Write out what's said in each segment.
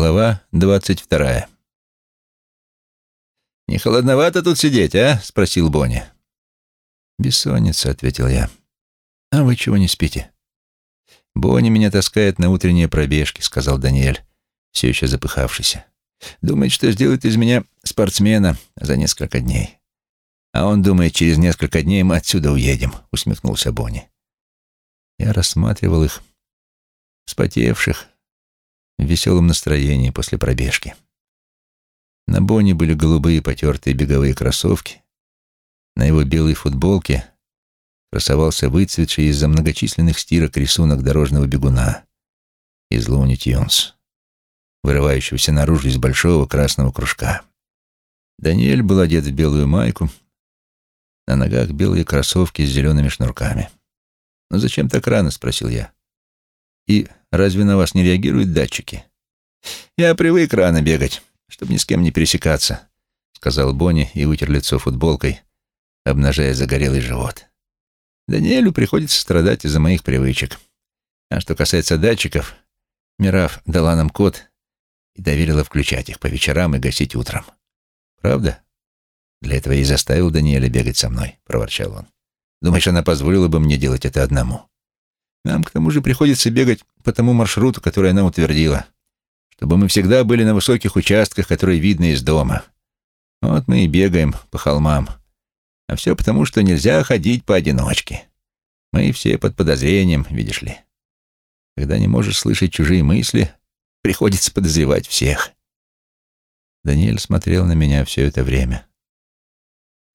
Глава двадцать вторая. «Не холодновато тут сидеть, а?» — спросил Бонни. «Бессонница», — ответил я. «А вы чего не спите?» «Бонни меня таскает на утренние пробежки», — сказал Даниэль, все еще запыхавшийся. «Думает, что сделает из меня спортсмена за несколько дней». «А он думает, через несколько дней мы отсюда уедем», — усмехнулся Бонни. Я рассматривал их, вспотевших, в веселом настроении после пробежки. На Бонни были голубые потертые беговые кроссовки. На его белой футболке красовался выцветший из-за многочисленных стирок рисунок дорожного бегуна из Луни Тьюнс, вырывающегося наружу из большого красного кружка. Даниэль был одет в белую майку, на ногах белые кроссовки с зелеными шнурками. «Ну зачем так рано?» — спросил я. «И разве на вас не реагируют датчики?» «Я привык рано бегать, чтобы ни с кем не пересекаться», — сказал Бонни и вытер лицо футболкой, обнажая загорелый живот. «Даниэлю приходится страдать из-за моих привычек. А что касается датчиков, Мираф дала нам код и доверила включать их по вечерам и гасить утром. Правда? Для этого и заставил Даниэля бегать со мной», — проворчал он. «Думаешь, она позволила бы мне делать это одному?» Нам, к тому же, приходится бегать по тому маршруту, который она утвердила, чтобы мы всегда были на высоких участках, которые видны из дома. Вот мы и бегаем по холмам. А все потому, что нельзя ходить поодиночке. Мы все под подозрением, видишь ли. Когда не можешь слышать чужие мысли, приходится подозревать всех. Даниэль смотрел на меня все это время.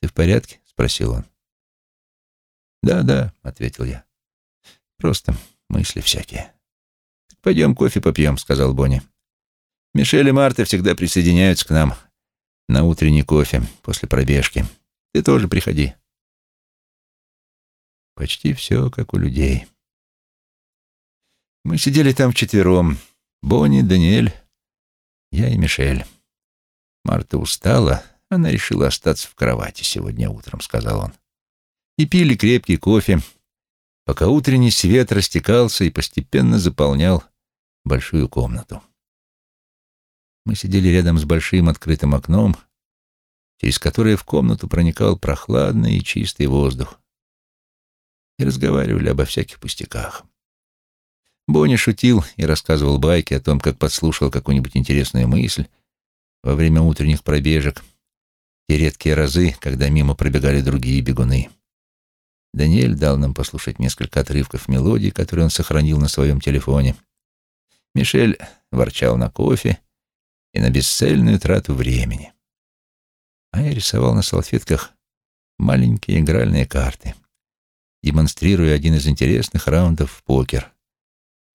«Ты в порядке?» — спросил он. «Да, да», — ответил я. Просто мысли всякие. «Пойдем кофе попьем», — сказал Бонни. «Мишель и Марта всегда присоединяются к нам на утренний кофе после пробежки. Ты тоже приходи». Почти все как у людей. Мы сидели там вчетвером. Бонни, Даниэль, я и Мишель. Марта устала, она решила остаться в кровати сегодня утром, сказал он. И пили крепкий кофе, пока утренний свет растекался и постепенно заполнял большую комнату. Мы сидели рядом с большим открытым окном, через которое в комнату проникал прохладный и чистый воздух, и разговаривали обо всяких пустяках. Бонни шутил и рассказывал байки о том, как подслушал какую-нибудь интересную мысль во время утренних пробежек, те редкие разы, когда мимо пробегали другие бегуны. Даниэль дал нам послушать несколько отрывков мелодий, которые он сохранил на своем телефоне. Мишель ворчал на кофе и на бесцельную трату времени. А я рисовал на салфетках маленькие игральные карты, демонстрируя один из интересных раундов в покер,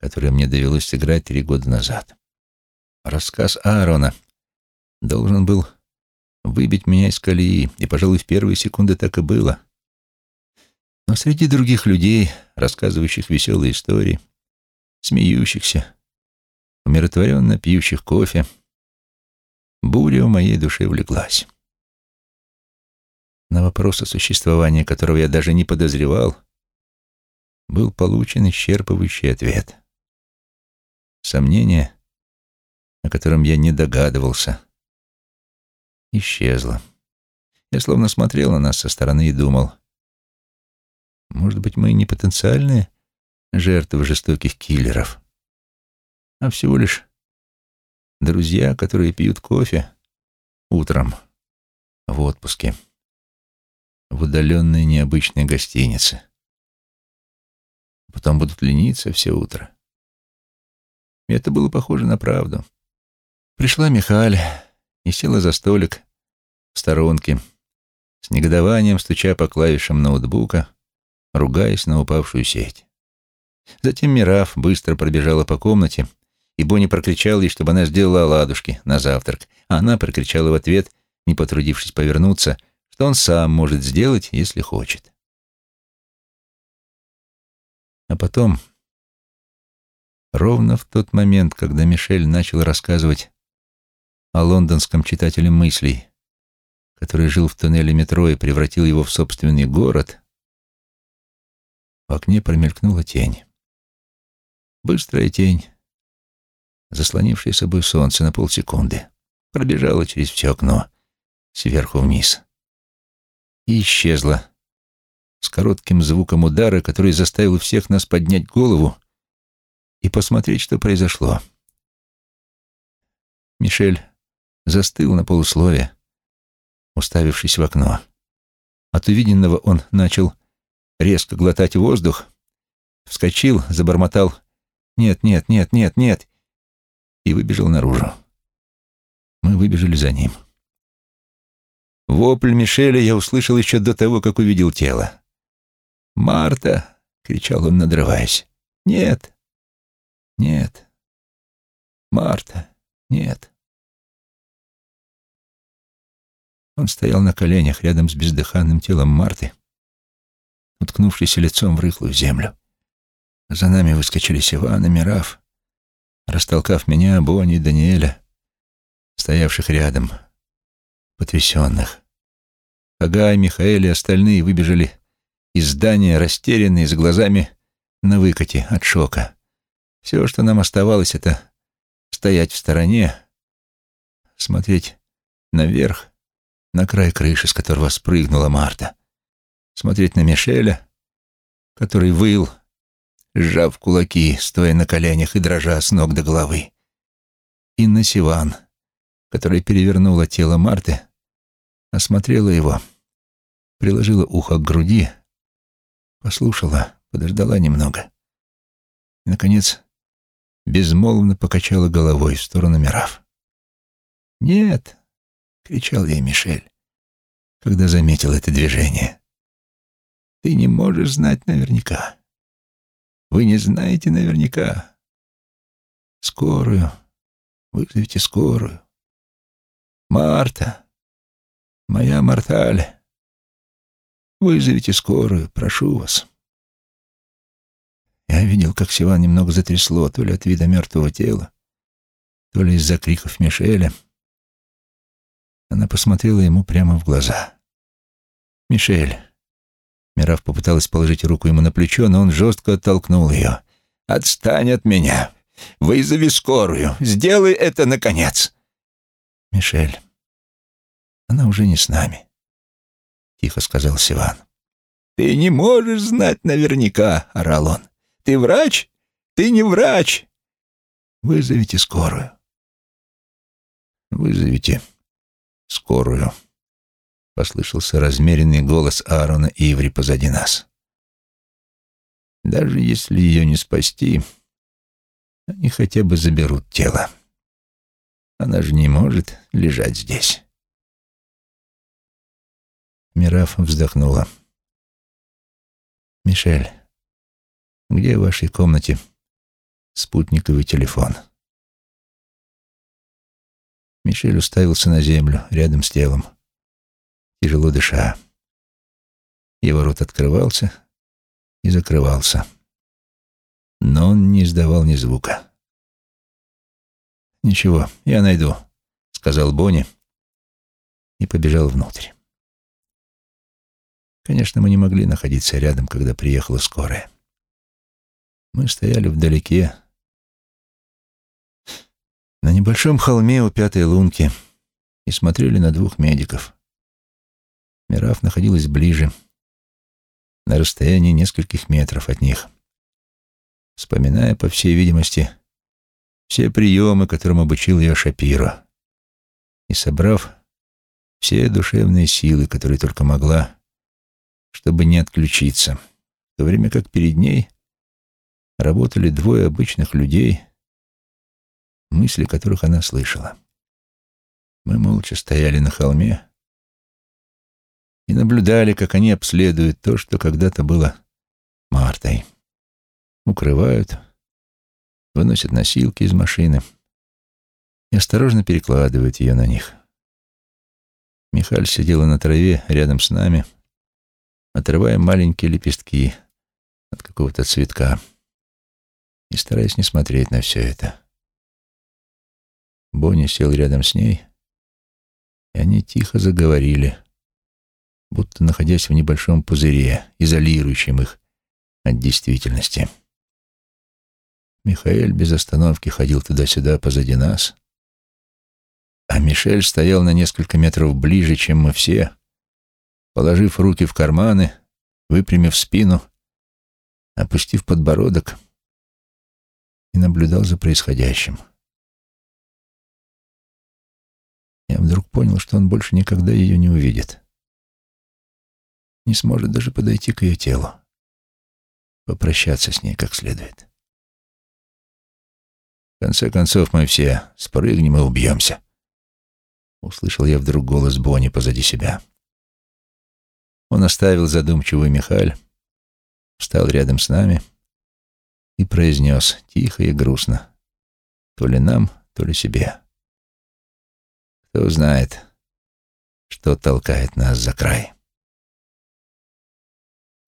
который мне довелось сыграть три года назад. Рассказ Аарона должен был выбить меня из колеи, и, пожалуй, в первые секунды так и было — но среди других людей, рассказывающих веселые истории, смеющихся, умиротворенно пьющих кофе, буря в моей душе влеглась. На вопрос о существовании которого я даже не подозревал, был получен исчерпывающий ответ. Сомнение, о котором я не догадывался, исчезло. Я словно смотрел на нас со стороны и думал, может быть, мы не потенциальные жертвы жестоких киллеров, а всего лишь друзья, которые пьют кофе утром в отпуске в удаленной необычной гостинице. Потом будут лениться все утро. И это было похоже на правду. Пришла Михаль и села за столик в сторонке, с негодованием стуча по клавишам ноутбука, ругаясь на упавшую сеть. Затем Мираф быстро пробежала по комнате, и Бонни прокричал ей, чтобы она сделала оладушки на завтрак, а она прокричала в ответ, не потрудившись повернуться, что он сам может сделать, если хочет. А потом, ровно в тот момент, когда Мишель начал рассказывать о лондонском читателе мыслей, который жил в туннеле метро и превратил его в собственный город, в окне промелькнула тень. Быстрая тень, заслонившее собой солнце на полсекунды, пробежала через все окно, сверху вниз, и исчезла с коротким звуком удара, который заставил всех нас поднять голову и посмотреть, что произошло. Мишель застыл на полуслове, уставившись в окно. От увиденного он начал резко глотать воздух, вскочил, забормотал «Нет, нет, нет, нет, нет!» и выбежал наружу. Мы выбежали за ним. Вопль Мишеля я услышал еще до того, как увидел тело. «Марта!» — кричал он, надрываясь. «Нет! Нет! Марта! Нет!» Он стоял на коленях рядом с бездыханным телом Марты, уткнувшись лицом в рыхлую землю. За нами выскочили Сиван и Мираф, растолкав меня, Бонни и Даниэля, стоявших рядом, потрясенных. Хагай, Михаэль и остальные выбежали из здания, растерянные, с глазами на выкате от шока. Все, что нам оставалось, это стоять в стороне, смотреть наверх, на край крыши, с которого спрыгнула Марта, смотреть на Мишеля, который выл, сжав кулаки, стоя на коленях и дрожа с ног до головы, и на Сиван, которая перевернула тело Марты, осмотрела его, приложила ухо к груди, послушала, подождала немного. И, наконец, безмолвно покачала головой в сторону Мирав. «Нет», — кричал ей Мишель, когда заметил это движение, — «ты не можешь знать наверняка. Вы не знаете наверняка. Скорую, вызовите скорую. Марта, моя Марталь, вызовите скорую, прошу вас. Я видел, как Сиван немного затрясло, то ли от вида мертвого тела, то ли из-за криков Мишеля. Она посмотрела ему прямо в глаза. «Мишель». Мираф попыталась положить руку ему на плечо, но он жестко оттолкнул ее. «Отстань от меня! Вызови скорую! Сделай это, наконец!» «Мишель, она уже не с нами», — тихо сказал Сиван. «Ты не можешь знать наверняка», — орал он. «Ты врач? Ты не врач!» «Вызовите скорую». «Вызовите скорую», — послышался размеренный голос Аарона Иври позади нас. «Даже если ее не спасти, они хотя бы заберут тело». Она же не может лежать здесь. Мираф вздохнула. «Мишель, где в вашей комнате спутниковый телефон?» Мишель уставился на землю рядом с телом, тяжело дыша. Его рот открывался и закрывался, но он не издавал ни звука. «Ничего, я найду», — сказал Бонни и побежал внутрь. Конечно, мы не могли находиться рядом, когда приехала скорая. Мы стояли вдалеке, на небольшом холме у пятой лунки, и смотрели на двух медиков. Мираф находилась ближе, на расстоянии нескольких метров от них, вспоминая, по всей видимости, все приемы, которым обучил ее Шапиро, и собрав все душевные силы, которые только могла, чтобы не отключиться, в то время как перед ней работали двое обычных людей, мысли которых она слышала. Мы молча стояли на холме и наблюдали, как они обследуют то, что когда-то было Мартой. Укрывают, выносят носилки из машины и осторожно перекладывают ее на них. Михаль сидела на траве рядом с нами, отрывая маленькие лепестки от какого-то цветка и стараясь не смотреть на все это. Бонни сел рядом с ней, и они тихо заговорили, будто находясь в небольшом пузыре, изолирующем их от действительности. Михаэль без остановки ходил туда-сюда позади нас, а Мишель стоял на несколько метров ближе, чем мы все, положив руки в карманы, выпрямив спину, опустив подбородок и наблюдал за происходящим. Я вдруг понял, что он больше никогда ее не увидит. Не сможет даже подойти к ее телу, попрощаться с ней как следует. В конце концов, мы все спрыгнем и убьемся. Услышал я вдруг голос Бонни позади себя. Он оставил задумчивый Михаль, встал рядом с нами и произнес тихо и грустно, то ли нам, то ли себе. Кто знает, что толкает нас за край.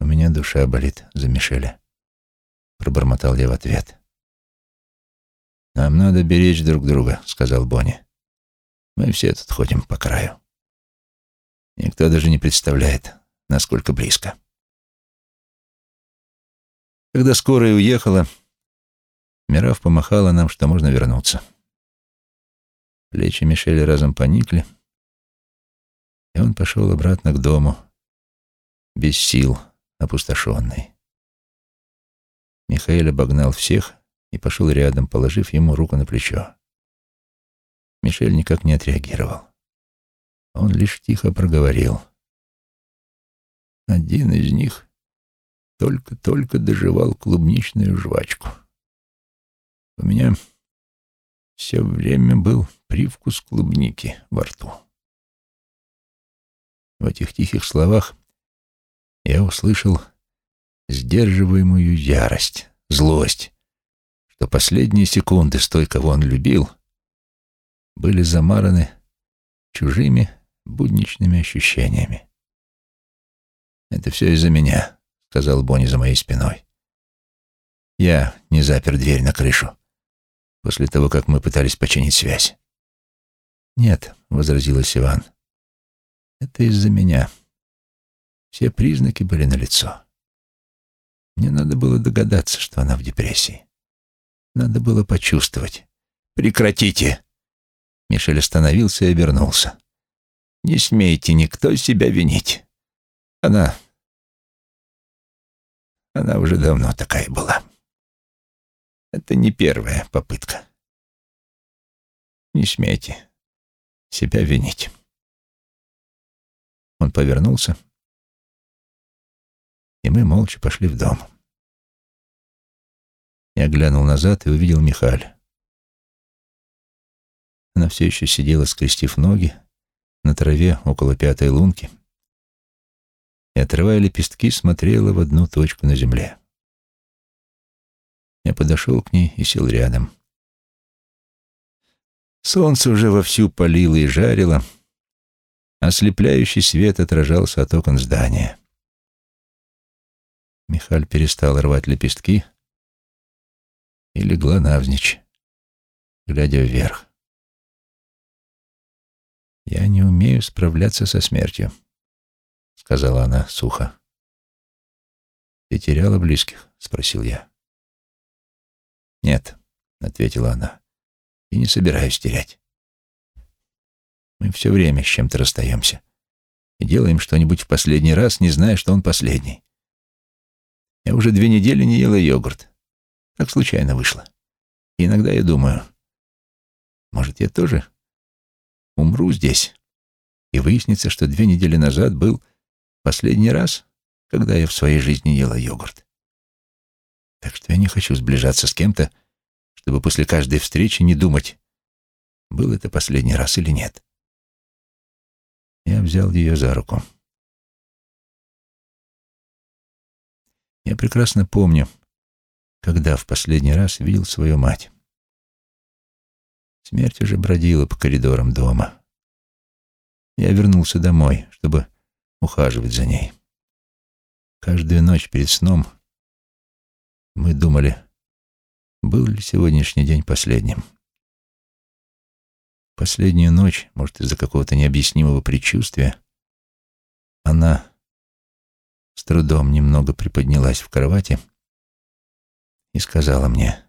У меня душа болит за Мишеля, пробормотал я в ответ. «Нам надо беречь друг друга», — сказал Бонни. «Мы все тут ходим по краю. Никто даже не представляет, насколько близко». Когда скорая уехала, Мираф помахала нам, что можно вернуться. Плечи Мишеля разом поникли, и он пошел обратно к дому, без сил, опустошенный. Михаил обогнал всех и пошел рядом, положив ему руку на плечо. Мишель никак не отреагировал. Он лишь тихо проговорил. Один из них только-только доживал клубничную жвачку. У меня все время был привкус клубники во рту. В этих тихих словах я услышал сдерживаемую ярость, злость, что последние секунды с той, кого он любил, были замараны чужими будничными ощущениями. «Это все из-за меня», — сказал Бонни за моей спиной. «Я не запер дверь на крышу после того, как мы пытались починить связь». «Нет», — возразила Сиван, — «это из-за меня. Все признаки были налицо. Мне надо было догадаться, что она в депрессии. Надо было почувствовать. «Прекратите!» Мишель остановился и обернулся. «Не смейте никто себя винить. Она... Она уже давно такая была. Это не первая попытка. Не смейте себя винить». Он повернулся, и мы молча пошли в дом. Я глянул назад и увидел Михаль. Она все еще сидела, скрестив ноги, на траве около пятой лунки и, отрывая лепестки, смотрела в одну точку на земле. Я подошел к ней и сел рядом. Солнце уже вовсю палило и жарило, ослепляющий свет отражался от окон здания. Михаль перестал рвать лепестки и легла навзничь, глядя вверх. «Я не умею справляться со смертью», — сказала она сухо. «Ты теряла близких?» — спросил я. «Нет», — ответила она, — «и не собираюсь терять. Мы все время с чем-то расстаемся и делаем что-нибудь в последний раз, не зная, что он последний. Я уже две недели не ела йогурт. Так случайно вышло. И иногда я думаю, может, я тоже умру здесь, и выяснится, что две недели назад был последний раз, когда я в своей жизни ела йогурт. Так что я не хочу сближаться с кем-то, чтобы после каждой встречи не думать, был это последний раз или нет. Я взял ее за руку. Я прекрасно помню, когда в последний раз видел свою мать. Смерть уже бродила по коридорам дома. Я вернулся домой, чтобы ухаживать за ней. Каждую ночь перед сном мы думали, был ли сегодняшний день последним. Последнюю ночь, может, из-за какого-то необъяснимого предчувствия, она с трудом немного приподнялась в кровати и сказала мне,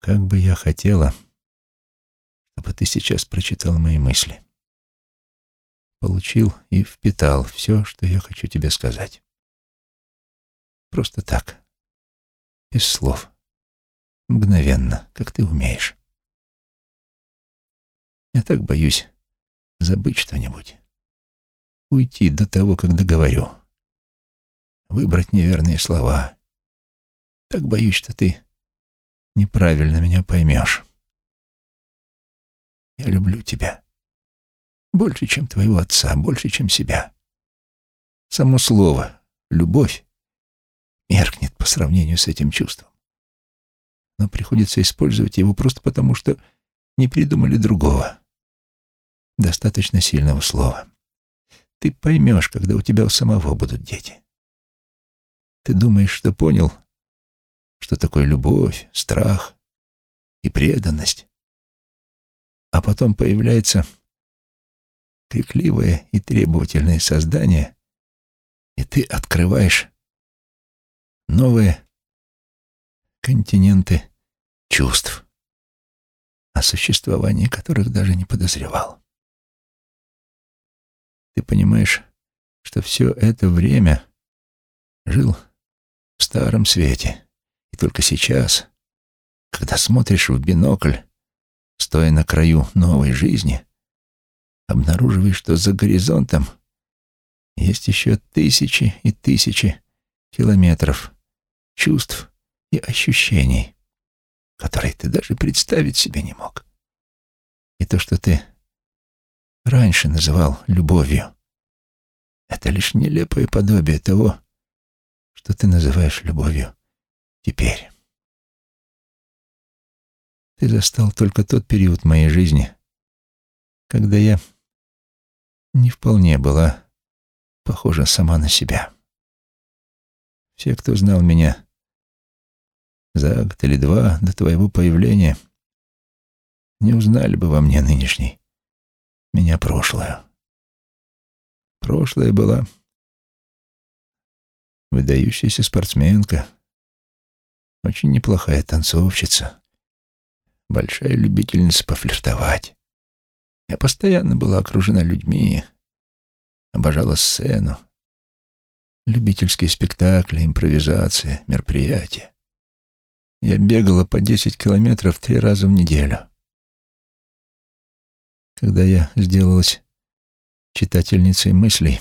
Как бы я хотела, чтобы ты сейчас прочитал мои мысли. Получил и впитал все, что я хочу тебе сказать. Просто так, без слов, мгновенно, как ты умеешь. Я так боюсь забыть что-нибудь, уйти до того, как договорю, выбрать неверные слова. Так боюсь, что ты неправильно меня поймешь. Я люблю тебя. Больше, чем твоего отца, больше, чем себя. Само слово «любовь» меркнет по сравнению с этим чувством. Но приходится использовать его просто потому, что не придумали другого, достаточно сильного слова. Ты поймешь, когда у тебя у самого будут дети. Ты думаешь, что понял, что такое любовь, страх и преданность. А потом появляется крикливое и требовательное создание, и ты открываешь новые континенты чувств, о существовании которых даже не подозревал. Ты понимаешь, что все это время жил в старом свете, и только сейчас, когда смотришь в бинокль, стоя на краю новой жизни, обнаруживаешь, что за горизонтом есть еще тысячи и тысячи километров чувств и ощущений, которые ты даже представить себе не мог. И то, что ты раньше называл любовью, это лишь нелепое подобие того, что ты называешь любовью теперь. Ты застал только тот период моей жизни, когда я не вполне была похожа сама на себя. Все, кто знал меня за год или два до твоего появления, не узнали бы во мне нынешней меня прошлое. Прошлое была выдающаяся спортсменка, очень неплохая танцовщица, большая любительница пофлиртовать. Я постоянно была окружена людьми, обожала сцену, любительские спектакли, импровизация, мероприятия. Я бегала по десять километров три раза в неделю. Когда я сделалась читательницей мыслей,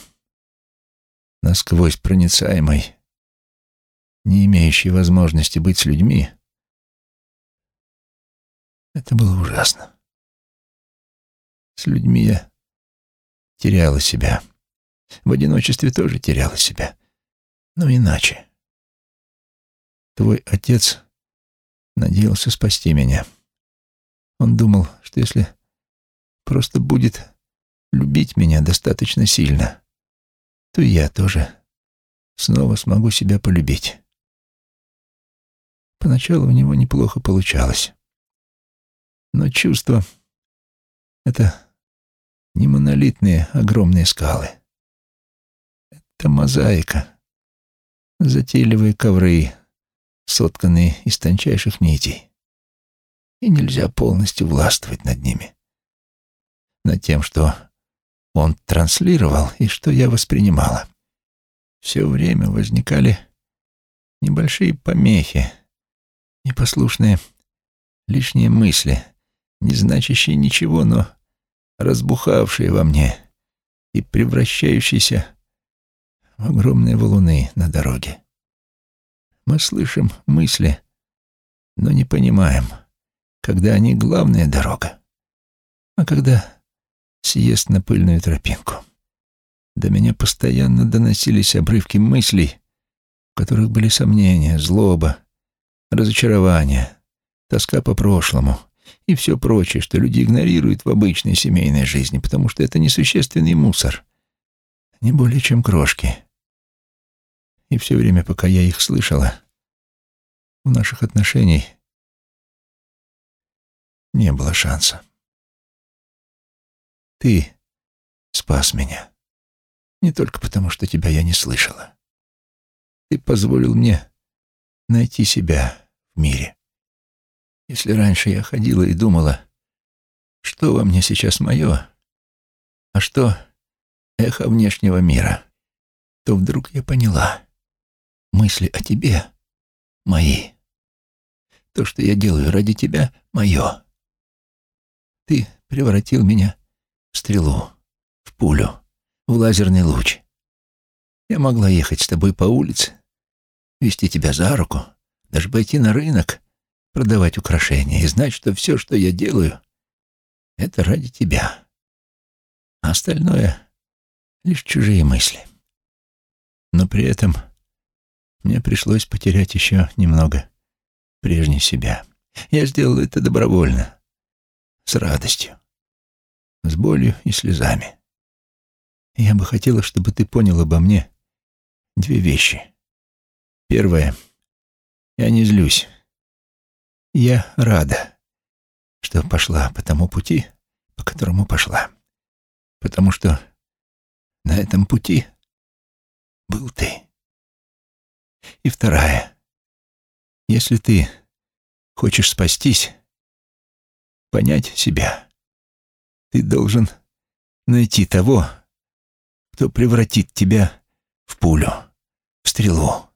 насквозь проницаемой, не имеющей возможности быть с людьми, это было ужасно. С людьми я теряла себя. В одиночестве тоже теряла себя. Но иначе. Твой отец надеялся спасти меня. Он думал, что если просто будет любить меня достаточно сильно, то я тоже снова смогу себя полюбить. Поначалу у него неплохо получалось. Но чувство — это не монолитные огромные скалы. Это мозаика, затейливые ковры, сотканные из тончайших нитей. И нельзя полностью властвовать над ними над тем, что он транслировал и что я воспринимала. Все время возникали небольшие помехи, непослушные лишние мысли, не значащие ничего, но разбухавшие во мне и превращающиеся в огромные валуны на дороге. Мы слышим мысли, но не понимаем, когда они главная дорога, а когда съезд на пыльную тропинку. До меня постоянно доносились обрывки мыслей, в которых были сомнения, злоба, разочарование, тоска по прошлому и все прочее, что люди игнорируют в обычной семейной жизни, потому что это несущественный мусор, не более чем крошки. И все время, пока я их слышала, у наших отношений не было шанса. Ты спас меня. Не только потому, что тебя я не слышала. Ты позволил мне найти себя в мире. Если раньше я ходила и думала, что во мне сейчас мое, а что эхо внешнего мира, то вдруг я поняла, мысли о тебе мои. То, что я делаю ради тебя, мое. Ты превратил меня в стрелу, в пулю, в лазерный луч. Я могла ехать с тобой по улице, вести тебя за руку, даже пойти на рынок, продавать украшения и знать, что все, что я делаю, это ради тебя. А остальное — лишь чужие мысли. Но при этом мне пришлось потерять еще немного прежней себя. Я сделал это добровольно, с радостью, с болью и слезами. Я бы хотела, чтобы ты понял обо мне две вещи. Первое. Я не злюсь. Я рада, что пошла по тому пути, по которому пошла. Потому что на этом пути был ты. И вторая. Если ты хочешь спастись, понять себя, ты должен найти того, кто превратит тебя в пулю, в стрелу.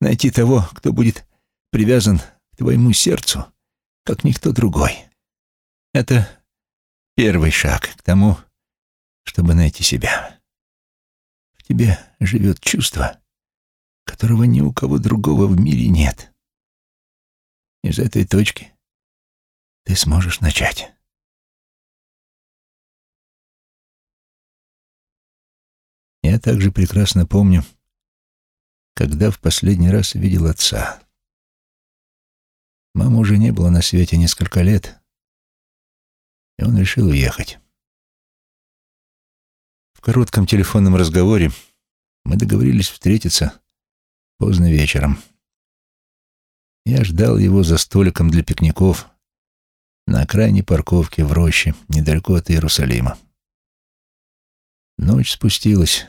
Найти того, кто будет привязан к твоему сердцу, как никто другой. Это первый шаг к тому, чтобы найти себя. В тебе живет чувство, которого ни у кого другого в мире нет. Из этой точки ты сможешь начать. Я также прекрасно помню, когда в последний раз видел отца. Мама уже не было на свете несколько лет, и он решил уехать. В коротком телефонном разговоре мы договорились встретиться поздно вечером. Я ждал его за столиком для пикников на окраине парковки в роще, недалеко от Иерусалима. Ночь спустилась,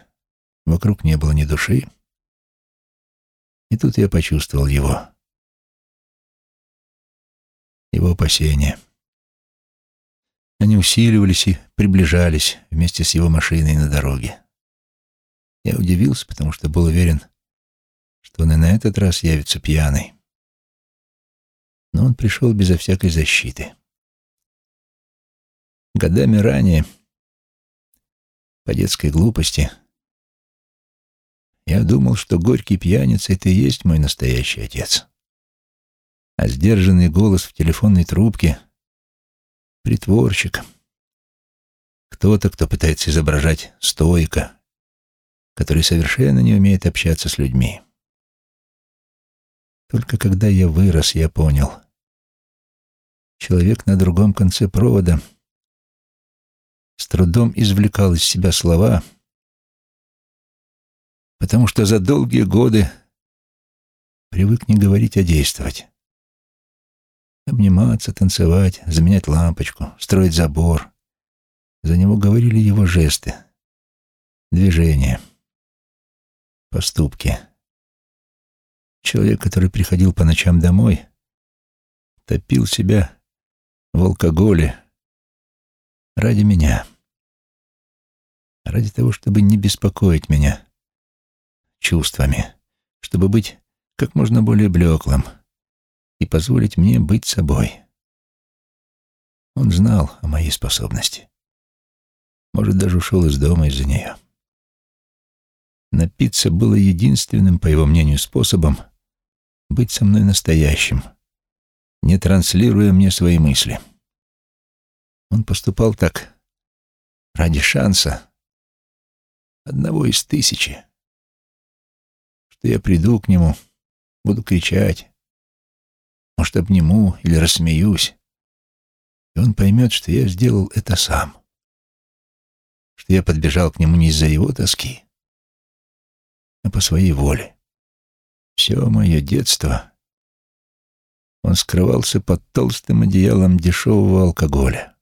вокруг не было ни души. И тут я почувствовал его. Его опасения. Они усиливались и приближались вместе с его машиной на дороге. Я удивился, потому что был уверен, что он и на этот раз явится пьяный. Но он пришел безо всякой защиты. Годами ранее, по детской глупости, я думал, что горький пьяница — это и есть мой настоящий отец. А сдержанный голос в телефонной трубке — притворщик. Кто-то, кто пытается изображать стоика, который совершенно не умеет общаться с людьми. Только когда я вырос, я понял. Человек на другом конце провода — с трудом извлекал из себя слова, потому что за долгие годы привык не говорить, а действовать. Обниматься, танцевать, заменять лампочку, строить забор. За него говорили его жесты, движения, поступки. Человек, который приходил по ночам домой, топил себя в алкоголе, Ради меня. Ради того, чтобы не беспокоить меня чувствами, чтобы быть как можно более блеклым и позволить мне быть собой. Он знал о моей способности. Может, даже ушел из дома из-за нее. Напиться было единственным, по его мнению, способом быть со мной настоящим, не транслируя мне свои мысли. — он поступал так ради шанса, одного из тысячи, что я приду к нему, буду кричать, может, обниму или рассмеюсь, и он поймет, что я сделал это сам, что я подбежал к нему не из-за его тоски, а по своей воле. Все мое детство он скрывался под толстым одеялом дешевого алкоголя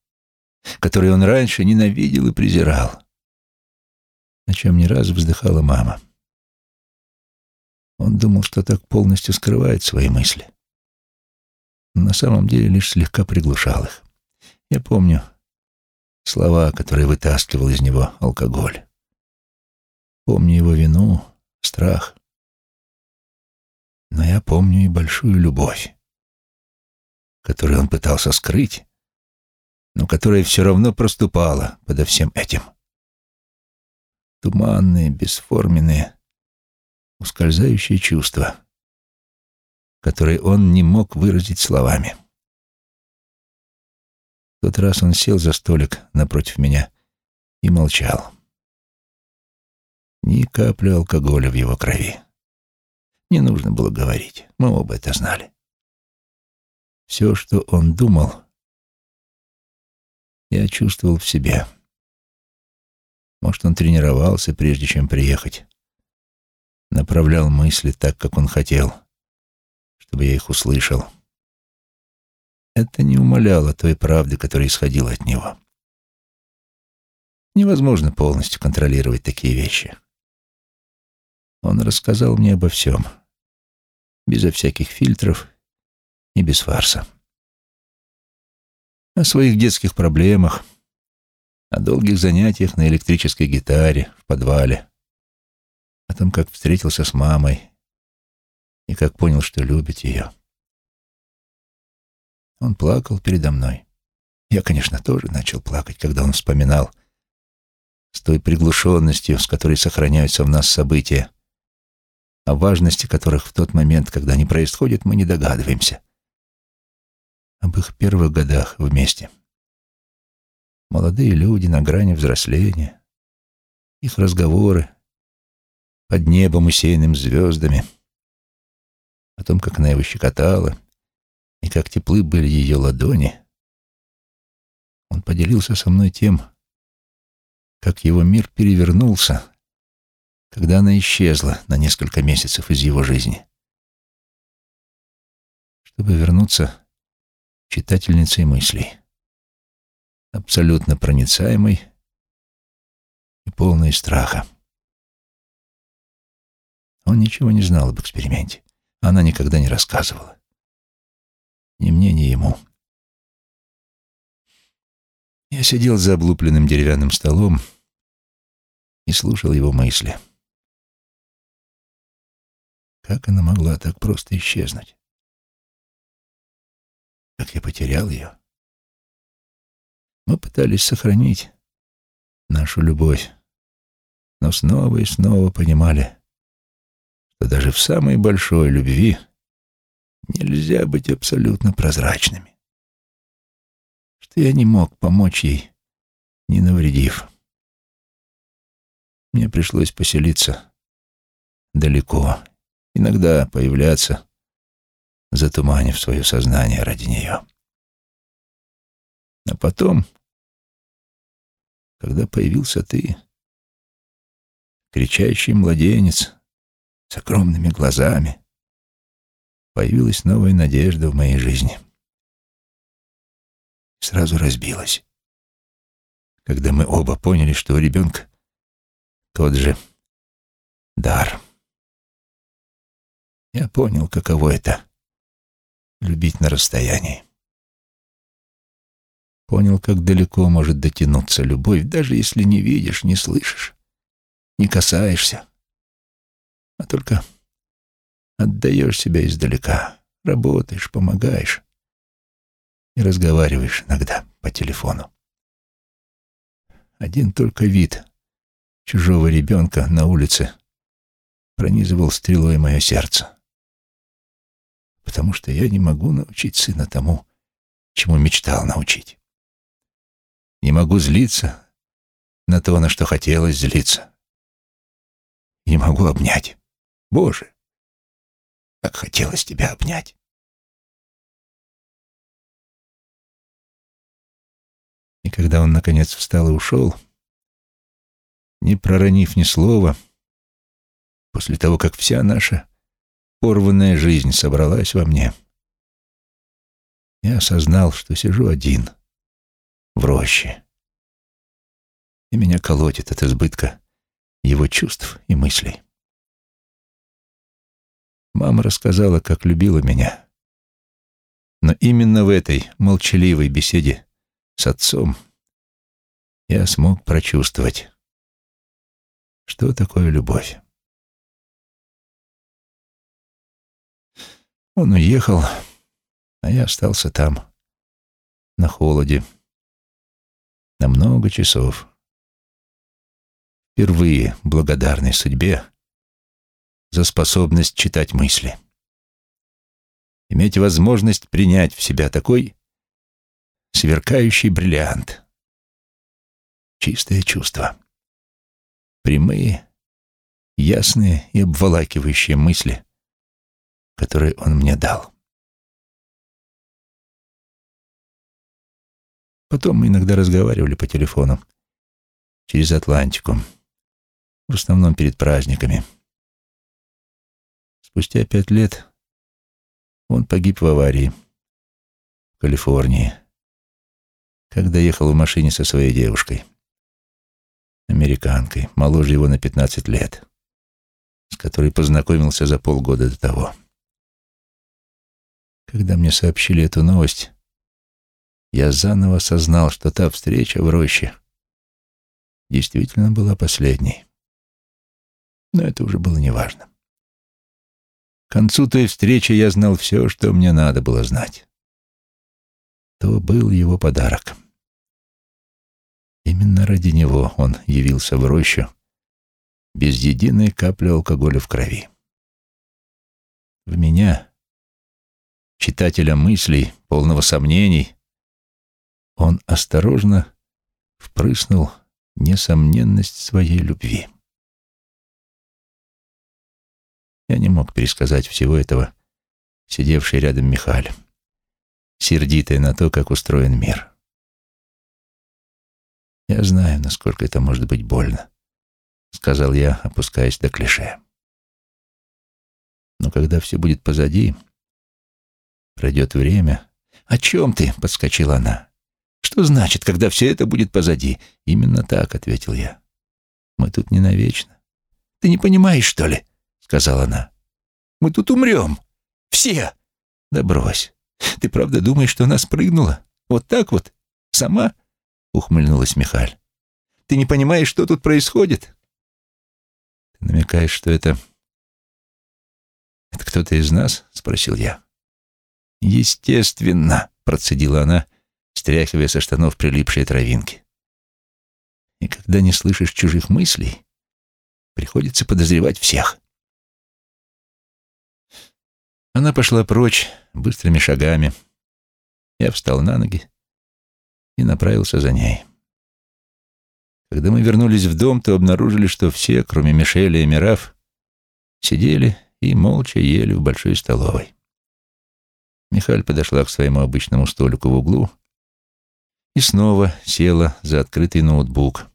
который он раньше ненавидел и презирал, о чем не раз вздыхала мама. Он думал, что так полностью скрывает свои мысли. на самом деле лишь слегка приглушал их. Я помню слова, которые вытаскивал из него алкоголь. Помню его вину, страх. Но я помню и большую любовь, которую он пытался скрыть, но которая все равно проступала подо всем этим. Туманные, бесформенные, ускользающие чувства, которые он не мог выразить словами. В тот раз он сел за столик напротив меня и молчал. Ни капли алкоголя в его крови. Не нужно было говорить, мы оба это знали. Все, что он думал, я чувствовал в себе. Может, он тренировался, прежде чем приехать. Направлял мысли так, как он хотел, чтобы я их услышал. Это не умаляло той правды, которая исходила от него. Невозможно полностью контролировать такие вещи. Он рассказал мне обо всем, безо всяких фильтров и без фарса. О своих детских проблемах, о долгих занятиях на электрической гитаре в подвале, о том, как встретился с мамой и как понял, что любит ее. Он плакал передо мной. Я, конечно, тоже начал плакать, когда он вспоминал с той приглушенностью, с которой сохраняются в нас события, о важности которых в тот момент, когда они происходят, мы не догадываемся. Об их первых годах вместе. Молодые люди на грани взросления, их разговоры под небом, усеянным звездами, о том, как она его щекотала, и как теплы были ее ладони. Он поделился со мной тем, как его мир перевернулся, когда она исчезла на несколько месяцев из его жизни. Чтобы вернуться читательницей мыслей, абсолютно проницаемой и полной страха. Он ничего не знал об эксперименте. Она никогда не рассказывала. Ни мне, ни ему. Я сидел за облупленным деревянным столом и слушал его мысли. Как она могла так просто исчезнуть? Как я потерял ее? Мы пытались сохранить нашу любовь, но снова и снова понимали, что даже в самой большой любви нельзя быть абсолютно прозрачными, что я не мог помочь ей, не навредив. Мне пришлось поселиться далеко, иногда появляться, затуманив свое сознание ради нее. А потом, когда появился ты, кричащий младенец с огромными глазами, появилась новая надежда в моей жизни. Сразу разбилась, когда мы оба поняли, что у ребенка тот же дар. Я понял, каково это — любить на расстоянии. Понял, как далеко может дотянуться любовь, даже если не видишь, не слышишь, не касаешься, а только отдаешь себя издалека, работаешь, помогаешь и разговариваешь иногда по телефону. Один только вид чужого ребенка на улице пронизывал стрелой мое сердце потому что я не могу научить сына тому, чему мечтал научить. Не могу злиться на то, на что хотелось злиться. Не могу обнять. Боже, как хотелось тебя обнять. И когда он, наконец, встал и ушел, не проронив ни слова, после того, как вся наша порванная жизнь собралась во мне. Я осознал, что сижу один в роще, и меня колотит от избытка его чувств и мыслей. Мама рассказала, как любила меня, Но именно в этой молчаливой беседе с отцом я смог прочувствовать, что такое любовь. Он уехал, а я остался там, на холоде, на много часов. Впервые благодарный судьбе за способность читать мысли. Иметь возможность принять в себя такой сверкающий бриллиант. Чистое чувство. Прямые, ясные и обволакивающие мысли, которые он мне дал. Потом мы иногда разговаривали по телефону через Атлантику, в основном перед праздниками. Спустя пять лет он погиб в аварии в Калифорнии, когда ехал в машине со своей девушкой, американкой, моложе его на 15 лет, с которой познакомился за полгода до того. Когда мне сообщили эту новость, я заново осознал, что та встреча в роще действительно была последней. Но это уже было неважно. К концу той встречи я знал все, что мне надо было знать. То был его подарок. Именно ради него он явился в рощу без единой капли алкоголя в крови. В меня, читателя мыслей, полного сомнений, он осторожно впрыснул несомненность своей любви. Я не мог пересказать всего этого, сидевший рядом Михаль, сердитый на то, как устроен мир. «Я знаю, насколько это может быть больно», — сказал я, опускаясь до клише. «Но когда все будет позади, пройдет время...» «О чем ты?» — подскочила она. Что значит, когда все это будет позади? Именно так, ответил я. Мы тут не навечно. Ты не понимаешь, что ли? Сказала она. Мы тут умрем. Все. Да брось. Ты правда думаешь, что она спрыгнула? Вот так вот? Сама? Ухмыльнулась Михаль. Ты не понимаешь, что тут происходит? Ты намекаешь, что это... Это кто-то из нас? Спросил я. Естественно, процедила она, стряхивая со штанов прилипшие травинки. И когда не слышишь чужих мыслей, приходится подозревать всех. Она пошла прочь быстрыми шагами. Я встал на ноги и направился за ней. Когда мы вернулись в дом, то обнаружили, что все, кроме Мишеля и Мираф, сидели и молча ели в большой столовой. Михаль подошла к своему обычному столику в углу и снова села за открытый ноутбук,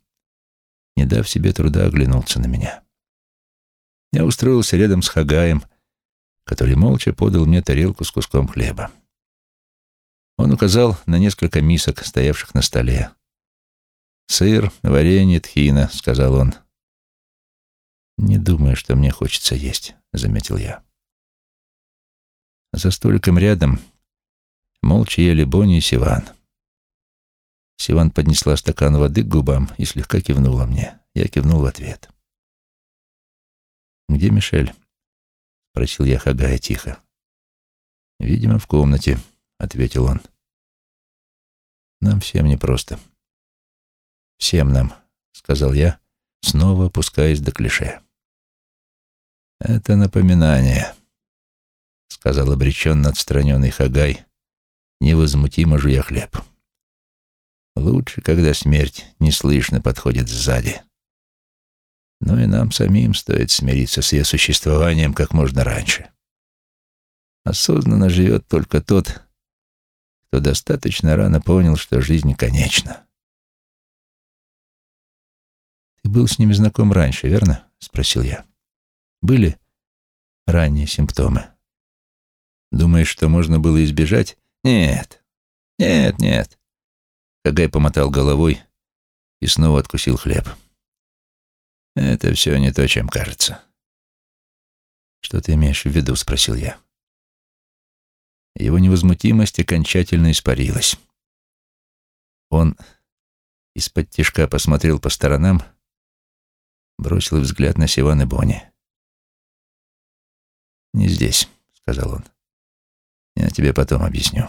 не дав себе труда оглянуться на меня. Я устроился рядом с Хагаем, который молча подал мне тарелку с куском хлеба. Он указал на несколько мисок, стоявших на столе. «Сыр, варенье, тхина», — сказал он. «Не думаю, что мне хочется есть», — заметил я. За столиком рядом молча ели Бонни и Сиван. Сиван поднесла стакан воды к губам и слегка кивнула мне. Я кивнул в ответ. «Где Мишель?» — спросил я Хагая тихо. «Видимо, в комнате», — ответил он. «Нам всем непросто». «Всем нам», — сказал я, снова опускаясь до клише. «Это напоминание», — сказал обреченно отстраненный Хагай, невозмутимо жуя хлеб. Лучше, когда смерть неслышно подходит сзади. Но и нам самим стоит смириться с ее существованием как можно раньше. Осознанно живет только тот, кто достаточно рано понял, что жизнь конечна. «Ты был с ними знаком раньше, верно?» — спросил я. «Были ранние симптомы?» «Думаешь, что можно было избежать?» «Нет, нет, нет. Кагай помотал головой и снова откусил хлеб. «Это все не то, чем кажется». «Что ты имеешь в виду?» — спросил я. Его невозмутимость окончательно испарилась. Он из-под тишка посмотрел по сторонам, бросил взгляд на Сиван и Бонни. «Не здесь», — сказал он. «Я тебе потом объясню».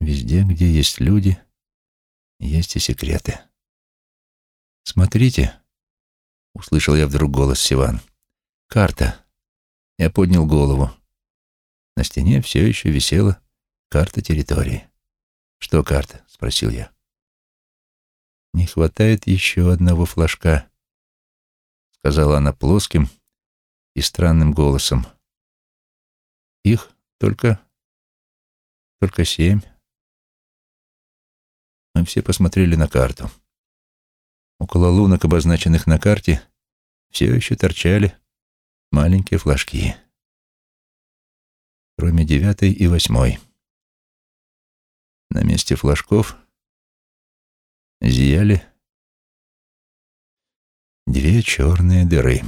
Везде, где есть люди, есть и секреты. «Смотрите», — услышал я вдруг голос Сиван. «Карта». Я поднял голову. На стене все еще висела карта территории. «Что карта?» — спросил я. «Не хватает еще одного флажка», — сказала она плоским и странным голосом. «Их только... только семь». Мы все посмотрели на карту. Около лунок, обозначенных на карте, все еще торчали маленькие флажки. Кроме девятой и восьмой. На месте флажков зияли две черные дыры.